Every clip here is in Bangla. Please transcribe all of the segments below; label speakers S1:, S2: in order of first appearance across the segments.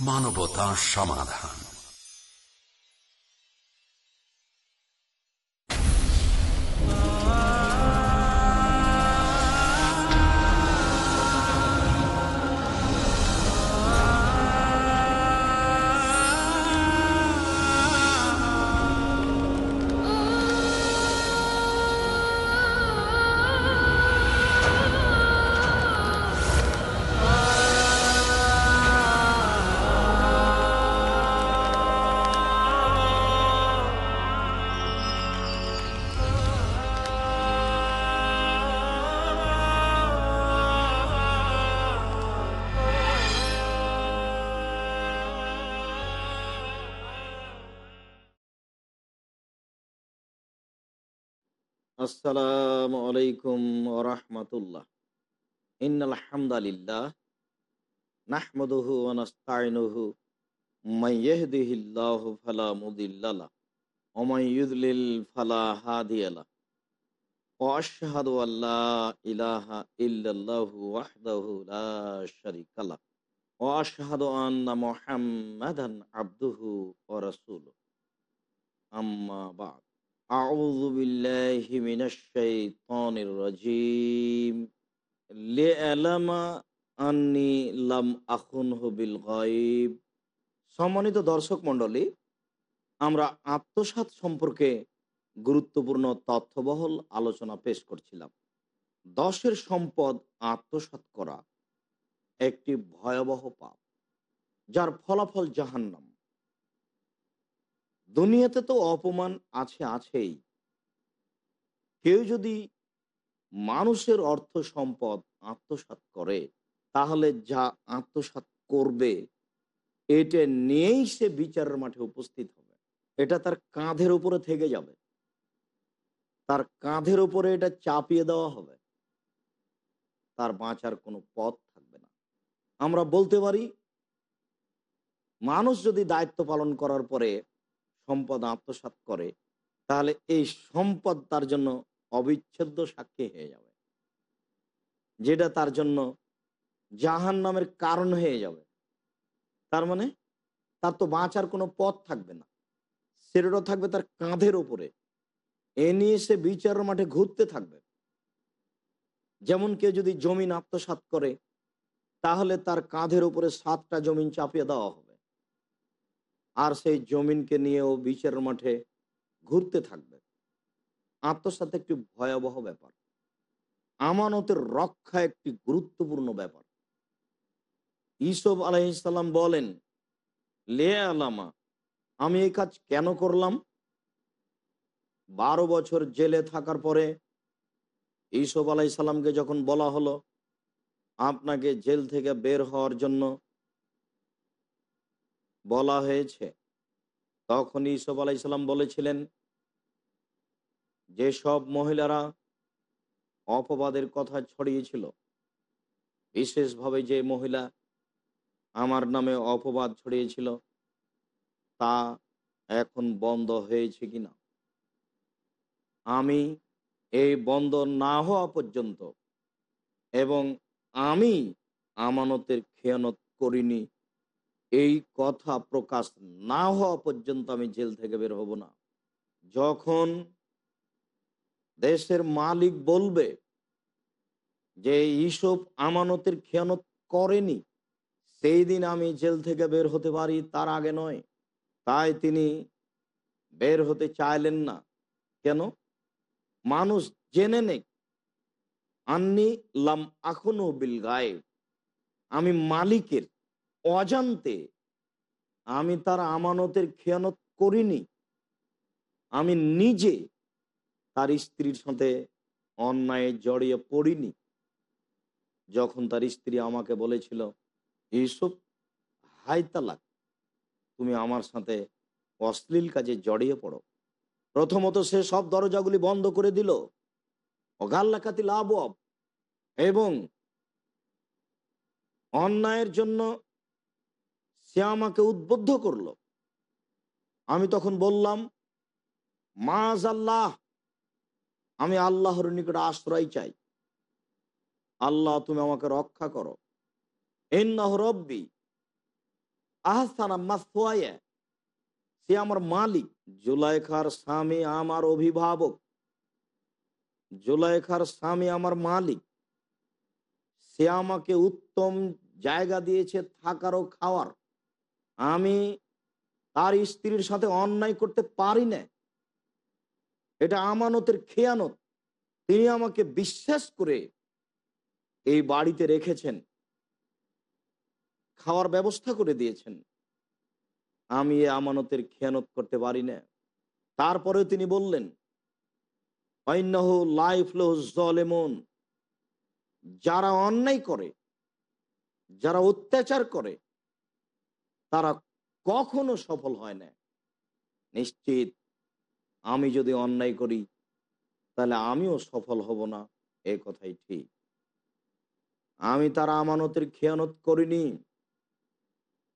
S1: মানবতা সমাধান।
S2: আসসালামু আলাইকুম ওরহমতুল্লাহ। ইন্নাল হামদালিল্লাহ নাহমাদুহু ওয়া নাস্তাইনুহু ইয়াহদিহিল্লাহু ফালা মুদিল্লা লাহ ওয়া ইউদ্লিল ফালা হাদিয়া লাহ ওয়া ইলাহা লা শারীকা লাহ ওয়া আশহাদু আন্না মুহাম্মাদান আবদুহু ওয়া রাসূলুহু। أعوذ بالله من الشيطان الرجيم لألم أني لم أخنه بالغيب সম্মানিত দর্শক মণ্ডলী আমরা আত্মসাত সম্পর্কে গুরুত্বপূর্ণ তথ্যবহল আলোচনা পেশ করছিলাম দশের সম্পদ আত্মসাত করা একটি ভয়াবহ পাপ যার ফলাফল জাহান্নাম দুনিয়াতে তো অপমান আছে আছেই। কেউ যদি মানুষের অর্থ সম্পদ আত্মসাত করে, তাহলে যা আত্মসাত করবে, এটা নিয়েই সে বিচারের মাঠে উপস্থিত হবে। এটা তার কাঁধের উপরে থেকে যাবে। তার কাঁধের উপরে এটা চাপিয়ে দেওয়া হবে। তার বাঁচার কোনো পথ থাকবে না। আমরা বলতে পারি, মানুষ যদি দায়িত্ব পালন করার পরে সম্পদ আত্মসাত করে, তাহলে এই সম্পদ তার জন্য অবিচ্ছেদ্য সাক্ষী হয়ে যাবে। যেটা তার জন্য জাহান নামের কারণ হয়ে যাবে। তার মানে তার তো বাঁচার কোনো পথ থাকবে না। সেটা থাকবে তার কাঁধের ওপরে এ নিয়ে সে বিচারের মাঠে ঘুরতে থাকবে। যেমন কেউ যদি জমিন আত্মসাত করে, তাহলে তার কাঁধের উপরে সাতটা জমিন চাপিয়ে দেওয়া হবে আর সেই জমিনকে নিয়েও বিচারের মাঠে ঘুরতে থাকবে। আত্মসাত একটি ভয়াবহ ব্যাপার। আমানতের রক্ষা একটি গুরুত্বপূর্ণ ব্যাপার। ইসব আলহিসাল্লাম বলেন, লে আলামা, আমি এই কাজ কেন করলাম? বারো বছর জেলে থাকার পরে ইসব আলাইসাল্লামকে যখন বলা হলো, আপনাকে জেল থেকে বের হওয়ার জন্য বলা হয়েছে। তখন ইসব আলাইসাল্লাম বলেছিলেন, যে সব মহিলারা অপবাদের কথা ছড়িয়েছিল, বিশেষভাবে যে মহিলা আমার নামে অপবাদ ছড়িয়েছিল, তা এখন বন্ধ হয়েছে কিনা? আমি এই বন্ধ না হওয়া পর্যন্ত এবং আমি আমানতের খেয়ানত করিনি এই কথা প্রকাশ না হওয়া পর্যন্ত আমি জেল থেকে বের হব না। যখন দেশের মালিক বলবে যে ইসব আমানতের খেয়ানত করেনি, সেই দিন আমি জেল থেকে বের হতে পারি, তার আগে নয়। তাই তিনি বের হতে চাইলেন না। কেন? মানুষ জেনে নেই আন্নি লাম আখনো বিল গায়ে আমি মালিকের অজান্তে আমি তার আমানতের খেয়ানত করিনি। আমি নিজে তার স্ত্রীর সাথে অন্যায় জড়িয়ে পড়িনি। যখন তার স্ত্রী আমাকে বলেছিল এইসব হাই তালাক, তুমি আমার সাথে অশ্লীল কাজে জড়িয়ে পড়ো। প্রথমত সে সব দরজাগুলি বন্ধ করে দিল। অগাল্লাকাতি লাভ এবং অন্যায়ের জন্য সে আমাকে উদ্বুদ্ধ করল। আমি তখন বললাম মাজ আল্লাহ আমি আল্লাহর নিকট আশ্রয় চাই। আল্লাহ, তুমি আমাকে রক্ষা করো। এন্নাহ রব্বি আহসানা সে আমার মালিক। জুলাইখার স্বামী আমার অভিভাবক। জুলাইখার স্বামী আমার মালিক। সে আমাকে উত্তম জায়গা দিয়েছে থাকার ও খাওয়ার। আমি তার স্ত্রীর সাথে অন্যায় করতে পারি না। এটা আমানতের খেয়ানত। তিনি আমাকে বিশ্বাস করে এই বাড়িতে রেখেছেন। খাওয়ার ব্যবস্থা করে দিয়েছেন। আমি এ আমানতের খেয়ানত করতে পারি না। তারপরে তিনি বললেন, অন্যহ লাইফ জলেমন। যারা অন্যায় করে, যারা অত্যাচার করে তারা কখনো সফল হয় না। নিশ্চিত আমি যদি অন্যায় করি, তাহলে আমিও সফল হব না, এ কথাই ঠিক। আমি তার আমানতের খেয়ানত করিনি।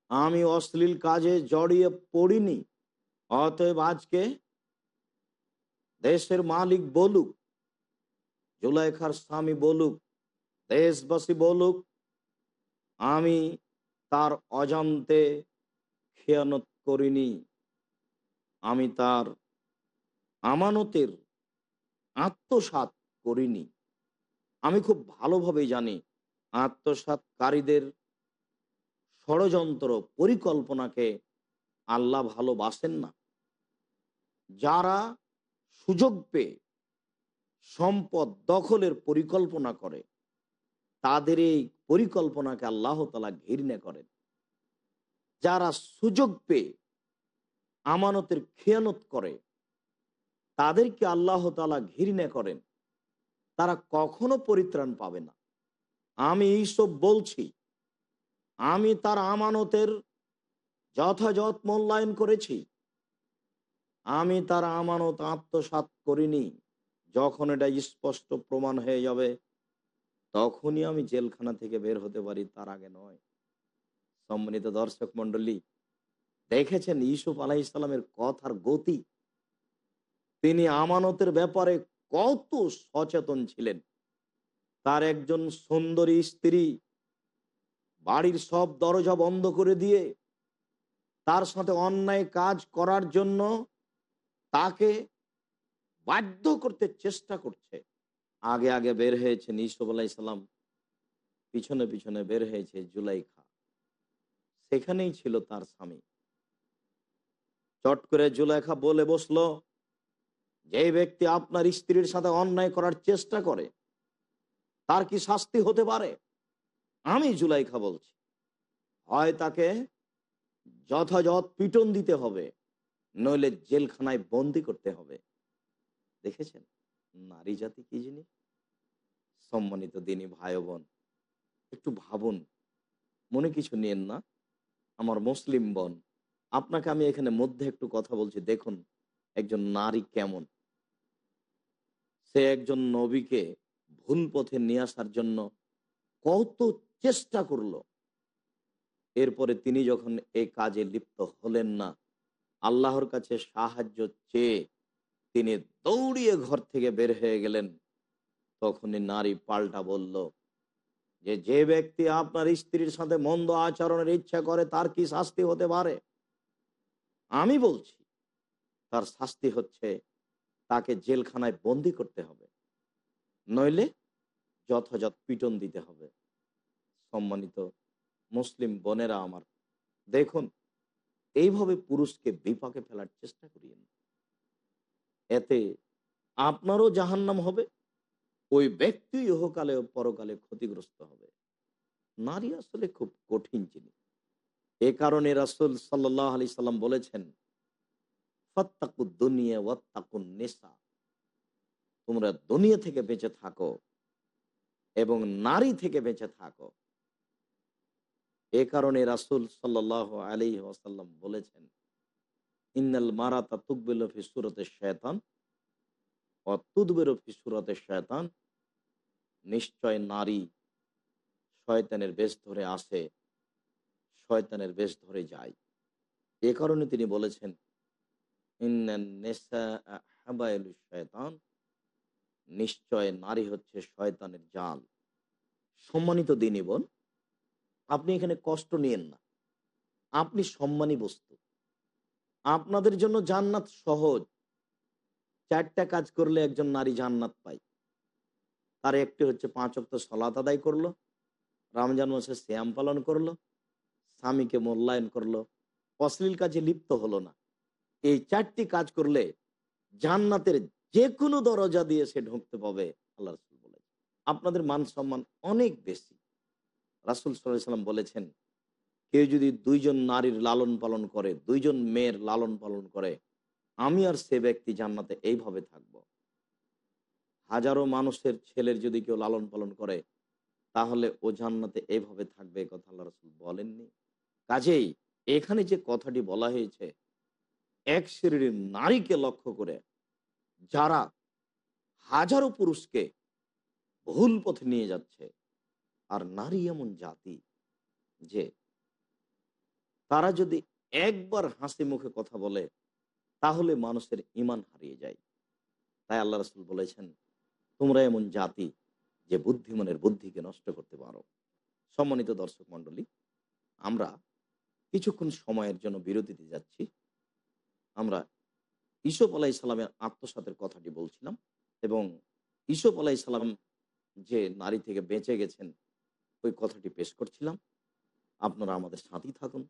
S2: আমি অশ্লীল কাজে জড়িয়ে পড়িনি। অতএব আজকে দেশের মালিক বলুক, জুলাইখার স্বামী বলুক, দেশবাসী বলুক, আমি তার অজান্তে খেয়ানত করিনি। আমি তার আমানতের আত্মসাত করিনি। আমি খুব ভালোভাবে জানি আত্মসাতকারীদের ষড়যন্ত্র পরিকল্পনাকে আল্লাহ ভালোবাসেন না। যারা সুযোগ পেয়ে সম্পদ দখলের পরিকল্পনা করে তাদের এই পরিকল্পনাকে আল্লাহ তালা ঘৃণা করেন। যারা সুযোগ পেয়ে আমানতের খেয়ানত করে, তাদেরকে আল্লাহ তালা ঘৃণা করেন। তারা কখনো পরিত্রাণ পাবে না। আমি এইসব বলছি, আমি তার আমানতের যথাযথ মূল্যায়ন করেছি। আমি তার আমানত আত্মসাত করিনি, যখন এটা স্পষ্ট প্রমাণ হয়ে যাবে। তখনই আমি জেলখানা থেকে বের হতে পারি, তার আগে নয়। সম্মানিত দর্শক মন্ডলী দেখেছেন ইসুফ আলাহ ইসলামের কথার গতি? তিনি আমানতের ব্যাপারে কত সচেতন ছিলেন। তার একজন সুন্দরী স্ত্রী বাড়ির সব দরজা বন্ধ করে দিয়ে তার সাথে অন্যায় কাজ করার জন্য তাকে বাধ্য করতে চেষ্টা করছে। আগে আগে বের হয়েছে ইসুফ আলাইসাল্লাম পিছনে পিছনে বের হয়েছে জুলাইখা। সেখানেই ছিল তার স্বামী। চট করে জুলাইখা বলে বসল যে ব্যক্তি আপনার স্ত্রীর সাথে অন্যায় করার চেষ্টা করে, তার কি শাস্তি হতে পারে? আমি জুলাইখা বলছি, হয় তাকে যথাযথ পিটন দিতে হবে, নইলে জেলখানায় বন্দি করতে হবে। দেখেছেন? নারী জাতি কি জিনিস সম্মানিত দিনী ভাই বোন, একটু ভাবুন, মনে কিছু নিয়েন না? আমার মুসলিম বোন, আপনাকে আমি এখানে মধ্যে একটু কথা বলছি, দেখুন একজন নারী কেমন। সে একজন নবীকে ভুল পথে নিয়ে আসার জন্য কত চেষ্টা করল। এরপরে তিনি যখন এ কাজে লিপ্ত হলেন না, আল্লাহর কাছে সাহায্য চেয়ে তিনি দৌড়িয়ে ঘর থেকে বের হয়ে গেলেন। তখনই নারী পাল্টা বলল, যে যে ব্যক্তি আপনার স্ত্রীর সাথে মন্দ আচরণের ইচ্ছা করে, তার কি শাস্তি হতে পারে? আমি বলছি, তার শাস্তি হচ্ছে তাকে জেলখানায় বন্দি করতে হবে। নইলে যথাযথ পিটন দিতে হবে। সম্মানিত মুসলিম বোনেরা আমার, দেখুন, এইভাবে পুরুষকে বিপাকে ফেলার চেষ্টা করিয়েন এতে আপনারও জাহান্নাম হবে, ওই ব্যক্তি ইহকালে ও পরকালে ক্ষতিগ্রস্ত হবে। নারী আসলে খুব কঠিন জিনিস। এ কারণে রাসুল সাল্লাহ আলি সাল্লাম বলেছেন নেশা তোমরা দুনিয়া থেকে বেঁচে থাকো এবং নারী থেকে বেঁচে থাকো। এ কারণে রাসুল সাল্লাহ আলী ওয়াসাল্লাম বলেছেন ইন্নাল মারাতা তুকবিল ফি সুরতে শয়তান অতুদবের ফি নিশ্চয় নারী শয়তানের বেশ ধরে আসে, শয়তানের বেশ ধরে যায়। এ কারণে তিনি বলেছেন শয়তান নিশ্চয় নারী হচ্ছে শয়তানের জাল। সম্মানিত দিনী বোন, আপনি এখানে কষ্ট নিয়েন না। আপনি সম্মানী বস্তু। আপনাদের জন্য জান্নাত সহজ। চারটা কাজ করলে একজন নারী জান্নাত পায়। তার একটি হচ্ছে পাঁচ অক্ত সলাত আদায় করল, রমজান মাসে শ্যাম পালন করল, স্বামীকে মূল্যায়ন করল, অশ্লীল কাজে লিপ্ত হলো না। এই চারটি কাজ করলে জান্নাতের যে কোনো দরজা দিয়ে সে ঢুকতে পাবে, আল্লাহ রসুল বলে আপনাদের মান সম্মান অনেক বেশি। রাসুল সাল্লাম বলেছেন কেউ যদি দুইজন নারীর লালন পালন করে, দুইজন মেয়ের লালন পালন করে, আমি আর সে ব্যক্তি জান্নাতে এইভাবে থাকব। হাজারো মানুষের ছেলের যদি কেউ লালন পালন করে, তাহলে ও জান্নাতে এইভাবে থাকবে কথা আল্লাহ রসুল বলেননি। কাজেই এখানে যে কথাটি বলা হয়েছে, এক শ্রেণির নারীকে লক্ষ্য করে যারা হাজারো পুরুষকে ভুল পথে নিয়ে যাচ্ছে, আর নারী এমন জাতি যে তারা যদি একবার হাসি মুখে কথা বলে, তাহলে মানুষের ইমান হারিয়ে যায়। তাই আল্লাহ রসুল বলেছেন, তোমরা এমন জাতি যে বুদ্ধিমানের বুদ্ধিকে নষ্ট করতে পারো। সম্মানিত দর্শক মন্ডলী আমরা কিছুক্ষণ সময়ের জন্য বিরতিতে যাচ্ছি। আমরা ইসব আলাহ ইসলামের আত্মসাতের কথাটি বলছিলাম এবং ইসব আলাহ ইসলাম যে নারী থেকে বেঁচে গেছেন, ওই কথাটি পেশ করছিলাম। আপনারা আমাদের সাথেই থাকুন।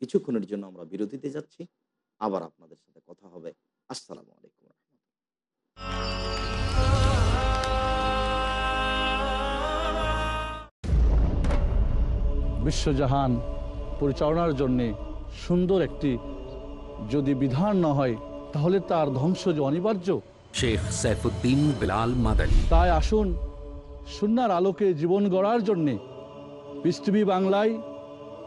S2: কিছুক্ষণের জন্য আমরা বিরতিতে যাচ্ছি। আবার আপনাদের সাথে কথা হবে। আসসালামু আলাইকুম
S3: বিশ্বজাহান পরিচালনার জন্যে সুন্দর একটি যদি বিধান না হয় তাহলে তার ধ্বংস যে অনিবার্য।
S1: শেখ সাইফুদ্দিন বিলাল মাদানী।
S3: তাই আসুন সুনার আলোকে জীবন গড়ার জন্যে পৃথিবী বাংলায়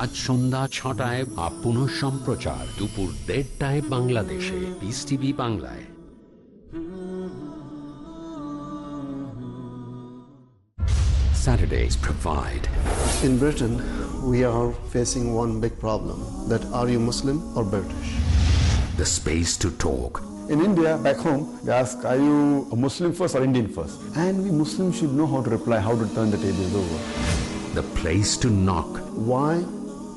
S1: আজ সন্ধ্যা ছটায় বা পুনঃ সম্প্রচার দুপুর দেড়টায় বাংলাদেশে পিস টিভি বাংলায় Saturdays provide.
S4: In Britain, we are facing one big problem that are you Muslim or British?
S1: The space to talk.
S5: In India, back home, they ask, are you a Muslim first or Indian first? And we Muslims should know how to reply, how to turn the tables over.
S1: The place to knock.
S4: Why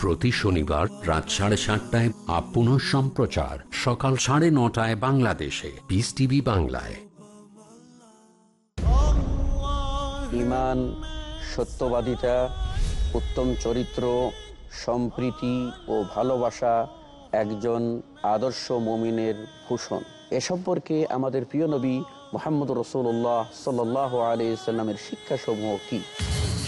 S1: প্রতি শনিবার রাত সাড়ে সাতটায় আপ পুনঃ সম্প্রচার। সকাল সাড়ে নটায় বাংলাদেশে। পিস টিভি বাংলায়।
S6: ইমান, সত্যবাদিতা, উত্তম চরিত্র, সম্প্রীতি ও ভালোবাসা একজন আদর্শ মমিনের ভূষণ। এ সম্পর্কে আমাদের প্রিয় নবী মোহাম্মদ রসুল্লাহ সাল্লাহ আলি সাল্লামের শিক্ষাসমূহ কি?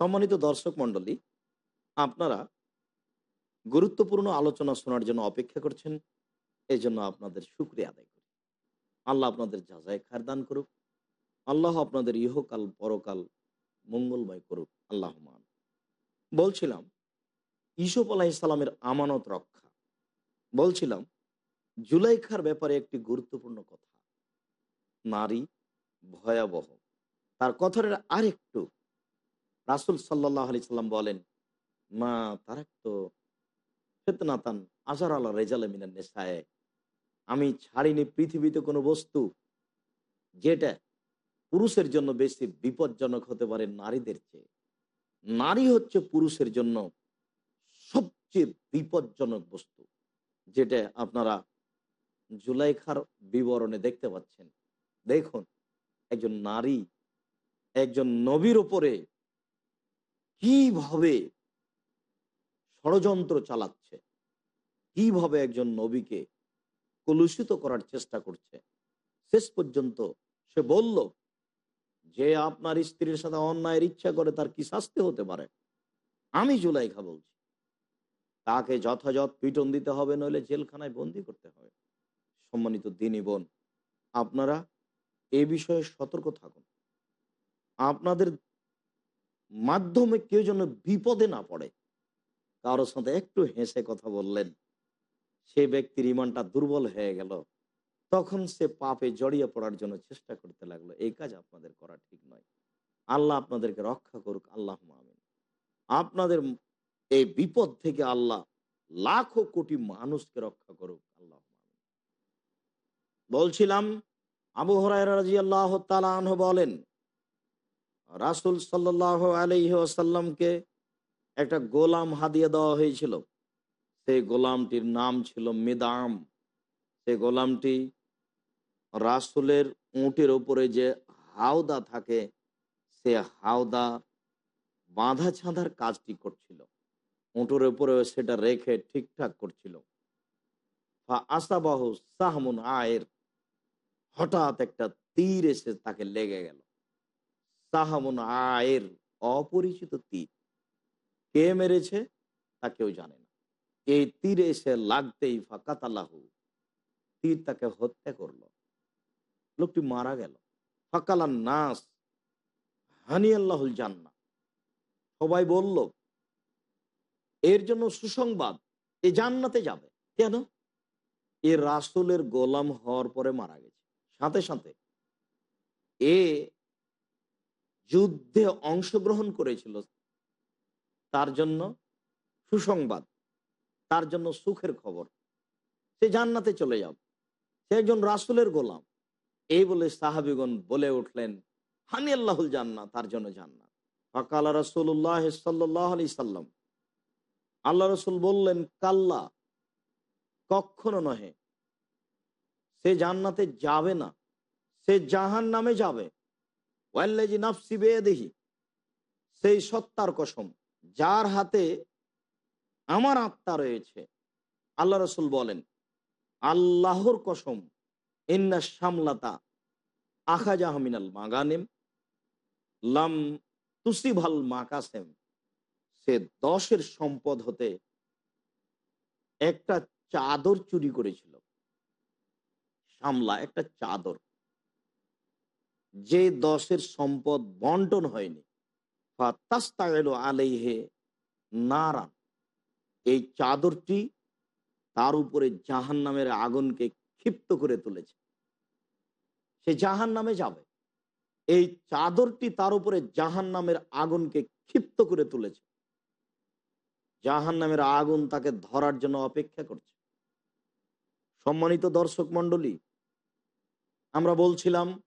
S2: সম্মানিত দর্শক মন্ডলী আপনারা গুরুত্বপূর্ণ আলোচনা শোনার জন্য অপেক্ষা করছেন এই জন্য আপনাদের শুক্রিয়া আদায় করি। আল্লাহ আপনাদের যাচাই খার দান করুক। আল্লাহ আপনাদের ইহকাল, পরকাল মঙ্গলময় করুক। আল্লাহ মান বলছিলাম ইসুফ আলাহ ইসলামের আমানত রক্ষা। বলছিলাম, জুলাইখার ব্যাপারে একটি গুরুত্বপূর্ণ কথা। নারী ভয়াবহ। তার কথার আরেকটু রাসুল সাল্লাহ আলি সাল্লাম বলেন, মা তারাক তো ফেতনাতান আজার আল্লাহ রেজালে মিনান নেশায় আমি ছাড়িনি পৃথিবীতে কোনো বস্তু যেটা পুরুষের জন্য বেশি বিপজ্জনক হতে পারে নারীদের চেয়ে। নারী হচ্ছে পুরুষের জন্য সবচেয়ে বিপজ্জনক বস্তু, যেটা আপনারা জুলাইখার বিবরণে দেখতে পাচ্ছেন। দেখুন, একজন নারী, একজন নবীর ওপরে কীভাবে ষড়যন্ত্র চালাচ্ছে? কীভাবে একজন নবীকে কলুষিত করার চেষ্টা করছে? শেষ পর্যন্ত সে বলল, যে আপনার স্ত্রীর সাথে অন্যায়ের ইচ্ছা করে তার কি শাস্তি হতে পারে? আমি জুলাইখা বলছি। তাকে যথাযথ পিটন দিতে হবে, নইলে জেলখানায় বন্দি করতে হবে। সম্মানিত দিনী বোন, আপনারা এ বিষয়ে সতর্ক থাকুন। আপনাদের মাধ্যমে কেউ যেন বিপদে না পড়ে। কারোর সাথে একটু হেসে কথা বললেন। সে ব্যক্তির ইমানটা দুর্বল হয়ে গেল। তখন সে পাপে জড়িয়ে পড়ার জন্য চেষ্টা করতে লাগল। এই কাজ আপনাদের করা ঠিক নয়। আল্লাহ আপনাদেরকে রক্ষা করুক। আল্লাহ আমিন। আপনাদের এই বিপদ থেকে আল্লাহ লাখো কোটি মানুষকে রক্ষা করুক। আল্লাহ বলছিলাম, আবু হরাই রাজি আল্লাহ বলেন রাসুল সাল্লাহ আলহি আসাল্লামকে একটা গোলাম হাদিয়ে দেওয়া হয়েছিল। সেই গোলামটির নাম ছিল মেদাম। সেই গোলামটি রাসুলের উঁটের উপরে যে হাওদা থাকে, সে হাওদা বাঁধা ছাঁধার কাজটি করছিল। উঁটের ওপরে সেটা রেখে ঠিকঠাক করছিল। আসাবাহু সাহমুন আয়ের হঠাৎ একটা তীর এসে তাকে লেগে গেল। সাহামুন আয়ের, অপরিচিত তীর। কে মেরেছে তা কেউ জানে না। এই তীরে এসে লাগতেই ফাকাতালাহু তীর তাকে হত্যা করল। লোকটি মারা গেল। ফাকালান নাস হানি আল্লাহুল জান্না সবাই বলল, এর জন্য সুসংবাদ, এ জান্নাতে যাবে। কেন? এ রাসুলের গোলাম হওয়ার পরে মারা গেছে। সাথে সাথে এ যুদ্ধে অংশগ্রহণ করেছিল। তার জন্য সুসংবাদ, তার জন্য সুখের খবর। সে জান্নাতে চলে যাবে সে একজন রাসুলের গোলাম। এই বলে সাহাবিগণ বলে উঠলেন, হানি আল্লাহুল জান্নাত, তার জন্য জান্নাত। ফকাল রসুল্লাহ সাল্লাহ আলি সাল্লাম। আল্লাহ রসুল বললেন, কাল্লা, কখনো নহে। সে জান্নাতে যাবে না। সে জাহান নামে যাবে। ওয়াল্লাজি নাফসি বেয়ে দেখি সেই সত্তার কসম, যার হাতে আমার আত্মা রয়েছে। আল্লাহ রসুল বলেন, আল্লাহর কসম, ইন্না সামলাতা আখাজাহমিনাল মাগানেম, লাম তুসিভাল মাকাসেম, সে দশের সম্পদ হতে একটা চাদর চুরি করেছিল। সামলা একটা চাদর। যে দশের সম্পদ বন্টন হয়নি আলাইহে নারান। এই চাদরটি তার উপরে জাহান নামের আগুনকে ক্ষিপ্ত করে তুলেছে। সে জাহান নামে যাবে। এই চাদরটি তার উপরে জাহান নামের আগুনকে ক্ষিপ্ত করে তুলেছে। জাহান নামের আগুন তাকে ধরার জন্য অপেক্ষা করছে। সম্মানিত দর্শক মন্ডলী আমরা বলছিলাম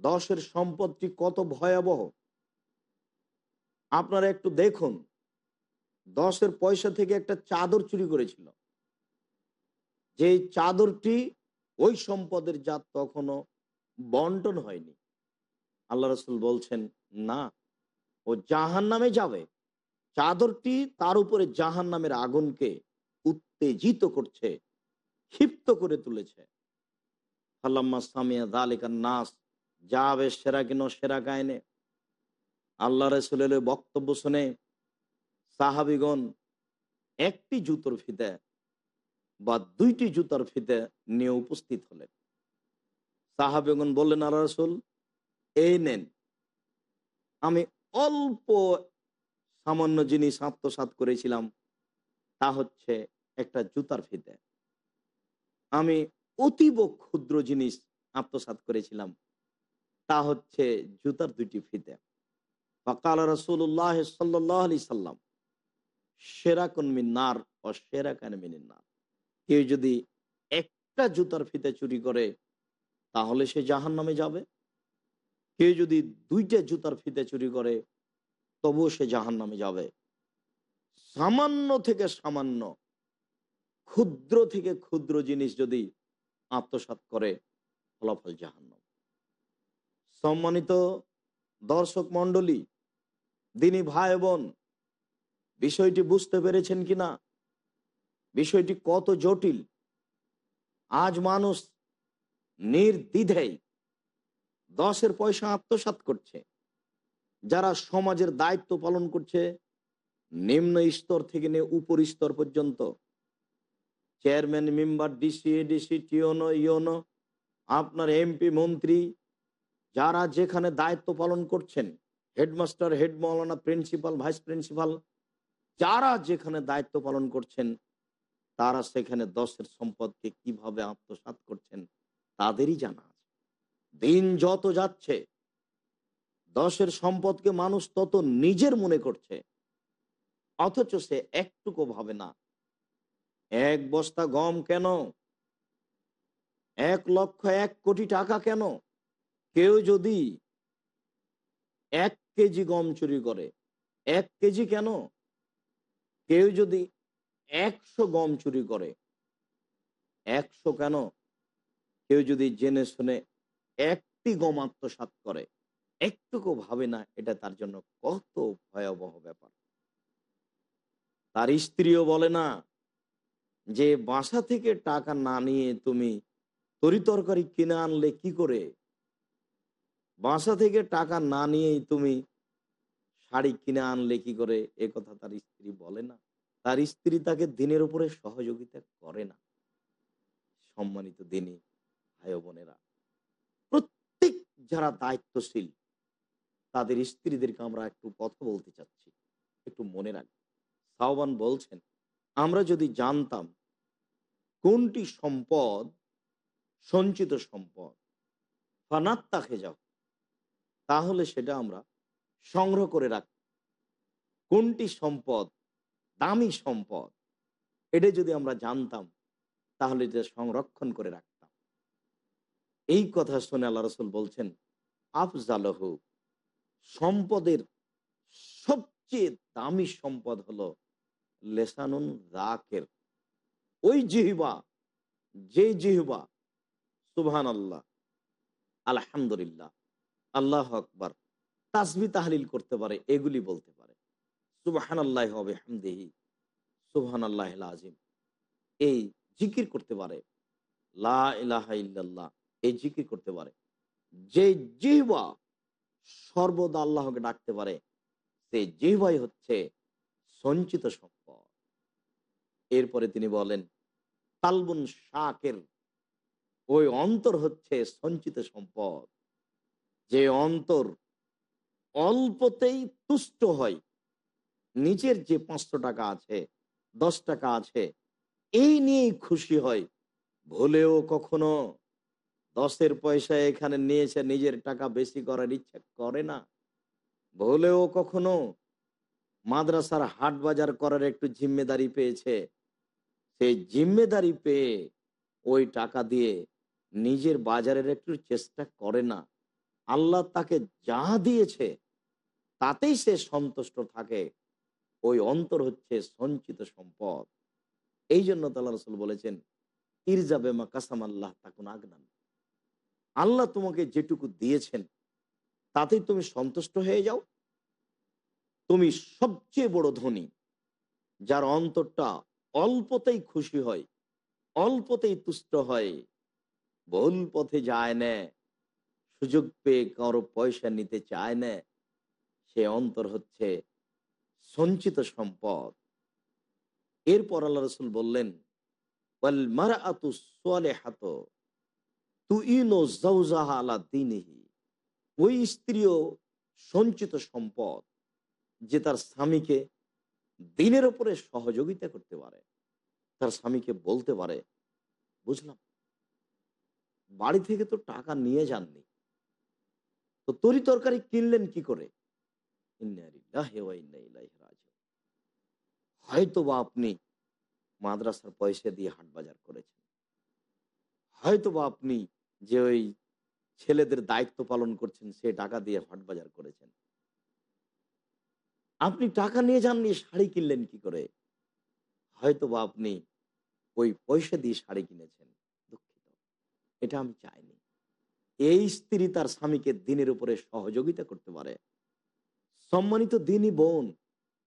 S2: দশের সম্পদটি কত ভয়াবহ? আপনারা একটু দেখুন। দশের পয়সা থেকে একটা চাদর চুরি করেছিল। যে চাদরটি ওই সম্পদের জাত তখনও বন্টন হয়নি। আল্লাহ রসুল বলছেন, না, ও জাহান নামে যাবে। চাদরটি তার উপরে জাহান নামের আগুনকে উত্তেজিত করছে, ক্ষিপ্ত করে তুলেছে। আল্লাম্মা সামিয়া দালিকার নাস যাবে সেরা কিনো, সেরা গায়নে। আল্লাহ রসুলের বক্তব্য শুনে সাহাবিগণ একটি জুতোর ফিতে বা দুইটি জুতার ফিতে নিয়ে উপস্থিত হলেন। সাহাবেগন বললেন, আল্লাহ রসুল, এই নেন। আমি অল্প সামান্য জিনিস আত্মসাত করেছিলাম, তা হচ্ছে একটা জুতার ফিতে। আমি অতীব ক্ষুদ্র জিনিস আত্মসাত করেছিলাম তা হচ্ছে জুতার দুইটি ফিতে। ফকাল রসুল্লাহ সাল্লাহ আলি সাল্লাম, সেরাকুন মিনার ও সেরা সেরাকান মিনার কেউ যদি একটা জুতার ফিতে চুরি করে, তাহলে সে জাহান নামে যাবে। কেউ যদি দুইটা জুতার ফিতে চুরি করে, তবুও সে জাহান নামে যাবে। সামান্য থেকে সামান্য, ক্ষুদ্র থেকে ক্ষুদ্র জিনিস যদি আত্মসাৎ করে, ফলাফল জাহান্নাম। সম্মানিত দর্শক মণ্ডলী, দিনী ভাই বোন, বিষয়টি বুঝতে পেরেছেন কিনা? বিষয়টি কত জটিল? আজ মানুষ নির্দ্বিধেই দশের পয়সা আত্মসাৎ করছে। যারা সমাজের দায়িত্ব পালন করছে, নিম্ন স্তর থেকে নিয়ে উপর স্তর পর্যন্ত। Chairman, member, DC, ADC, টিওনো, YONO, আপনার এমপি, মন্ত্রী যারা যেখানে দায়িত্ব পালন করছেন, হেডমাস্টার, হেড মৌলানা, প্রিন্সিপাল, ভাইস প্রিন্সিপাল, যারা যেখানে দায়িত্ব পালন করছেন, তারা সেখানে দশের সম্পদকে কীভাবে আত্মসাৎ করছেন, তাদেরই জানা আছে। দিন যত যাচ্ছে, দশের সম্পদকে মানুষ তত নিজের মনে করছে, অথচ সে একটুকু ভাবে না। এক বস্তা গম কেন? এক লক্ষ এক কোটি টাকা কেন? কেউ যদি এক কেজি গম চুরি করে, এক কেজি কেন? কেউ যদি একশো গম চুরি করে, একশো কেন? কেউ যদি জেনে শুনে একটি গম আত্মসাত করে, একটুকু ভাবে না, এটা তার জন্য কত ভয়াবহ ব্যাপার। তার স্ত্রীও বলে না যে, বাসা থেকে টাকা না নিয়ে তুমি তরিতরকারি কিনে আনলে কি করে? বাসা থেকে টাকা না নিয়েই তুমি শাড়ি কিনে আনলে কি করে? এ কথা তার স্ত্রী বলে না। তার স্ত্রী তাকে দিনের উপরে সহযোগিতা করে না। সম্মানিত দিনী ভাই বোনেরা, প্রত্যেক যারা দায়িত্বশীল, তাদের স্ত্রীদেরকে আমরা একটু কথা বলতে চাচ্ছি। একটু মনে রাখি। সাহবান বলছেন, আমরা যদি জানতাম কোনটি সম্পদ সঞ্চিত সম্পদ ফানাত্তা খেজাও তাহলে সেটা আমরা সংগ্রহ করে রাখ। কোনটি সম্পদ? দামি সম্পদ? এটা যদি আমরা জানতাম, তাহলে এটা সংরক্ষণ করে রাখতাম। এই কথা শুনে আল্লাহ রসুল বলছেন, আফজালহ, সম্পদের সবচেয়ে দামি সম্পদ হলো লেসানুন রাকের। ওই জিহিবা, যে জিহিবা সুবহান আল্লাহ আলহামদুলিল্লাহ আল্লাহ আকবার। তাসবি তাহলিল করতে পারে, এগুলি বলতে পারে। সুবহান আল্লাহ হবে হামদেহি সুবহান আল্লাহ আজিম এই জিকির করতে পারে। লা এই জিকির করতে পারে। যে জিহবা সর্বদা আল্লাহকে ডাকতে পারে, সেই জিহবাই হচ্ছে সঞ্চিত সম্পদ। এরপরে তিনি বলেন, তালবুন শাকের, ওই অন্তর হচ্ছে সঞ্চিত সম্পদ। যে অন্তর অল্পতেই তুষ্ট হয় নিজের যে পাঁচশো টাকা আছে, দশ টাকা আছে, এই নিয়েই খুশি হয়। ভুলেও কখনো দশের পয়সা এখানে নিয়েছে, নিজের টাকা বেশি করার ইচ্ছা করে না। ভুলেও কখনো মাদ্রাসার হাট বাজার করার একটু জিম্মেদারি পেয়েছে। সেই জিম্মেদারি পেয়ে ওই টাকা দিয়ে নিজের বাজারের একটু চেষ্টা করে না। আল্লাহ তাকে যা দিয়েছে, তাতেই সে সন্তুষ্ট থাকে। ওই অন্তর হচ্ছে সঞ্চিত সম্পদ। এই জন্য তাল্লাহ রসুল বলেছেন ইরজাবে মা কাসাম আল্লাহ তাকুন আগনান আল্লাহ তোমাকে যেটুকু দিয়েছেন, তাতেই তুমি সন্তুষ্ট হয়ে যাও। তুমি সবচেয়ে বড় ধনী, যার অন্তরটা অল্পতেই খুশি হয়, অল্পতেই তুষ্ট হয়, ভুল পথে যায় না। সুযোগ পেয়ে কারও পয়সা নিতে চায় না, সে অন্তর হচ্ছে সঞ্চিত সম্পদ। এরপর আল্লাহ রসুল বললেন ওই স্ত্রীও সঞ্চিত সম্পদ যে তার স্বামীকে দিনের উপরে সহযোগিতা করতে পারে। তার স্বামীকে বলতে পারে, বুঝলাম, বাড়ি থেকে তো টাকা নিয়ে যাননি তো তরি তরকারি কিনলেন কি করে? হয়তো বা আপনি মাদ্রাসার পয়সা দিয়ে হাট বাজার করেছেন। হয়তো বা আপনি যে ওই ছেলেদের দায়িত্ব পালন করছেন, সে টাকা দিয়ে হাট বাজার করেছেন। আপনি টাকা নিয়ে যাননি, শাড়ি কিনলেন কি করে? হয়তো বা আপনি ওই পয়সা দিয়ে শাড়ি কিনেছেন, দুঃখিত। এটা আমি চাইনি। এই স্ত্রী তার স্বামীকে দিনের উপরে সহযোগিতা করতে পারে। সম্মানিত দিনই বোন,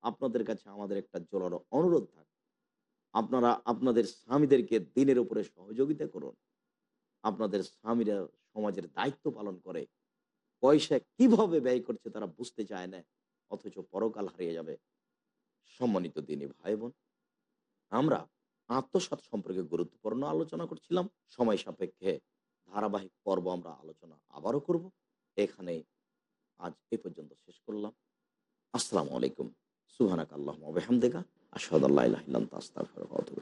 S2: আপনাদের কাছে আমাদের একটা জোরালো অনুরোধ থাকে। আপনারা আপনাদের স্বামীদেরকে দিনের উপরে সহযোগিতা করুন। আপনাদের স্বামীরা সমাজের দায়িত্ব পালন করে। পয়সা কীভাবে ব্যয় করছে তারা বুঝতে চায় না, অথচ পরকাল হারিয়ে যাবে। সম্মানিত দিনী ভাই বোন, আমরা আত্মসাত সম্পর্কে গুরুত্বপূর্ণ আলোচনা করছিলাম। সময় সাপেক্ষে ধারাবাহিক পর্ব আমরা আলোচনা আবারও করব। এখানে আজ এ পর্যন্ত শেষ করলাম। আসসালামু আলাইকুম। সুহানাক আল্লাহ আসাদ আল্লাহ ওয়া আতুবু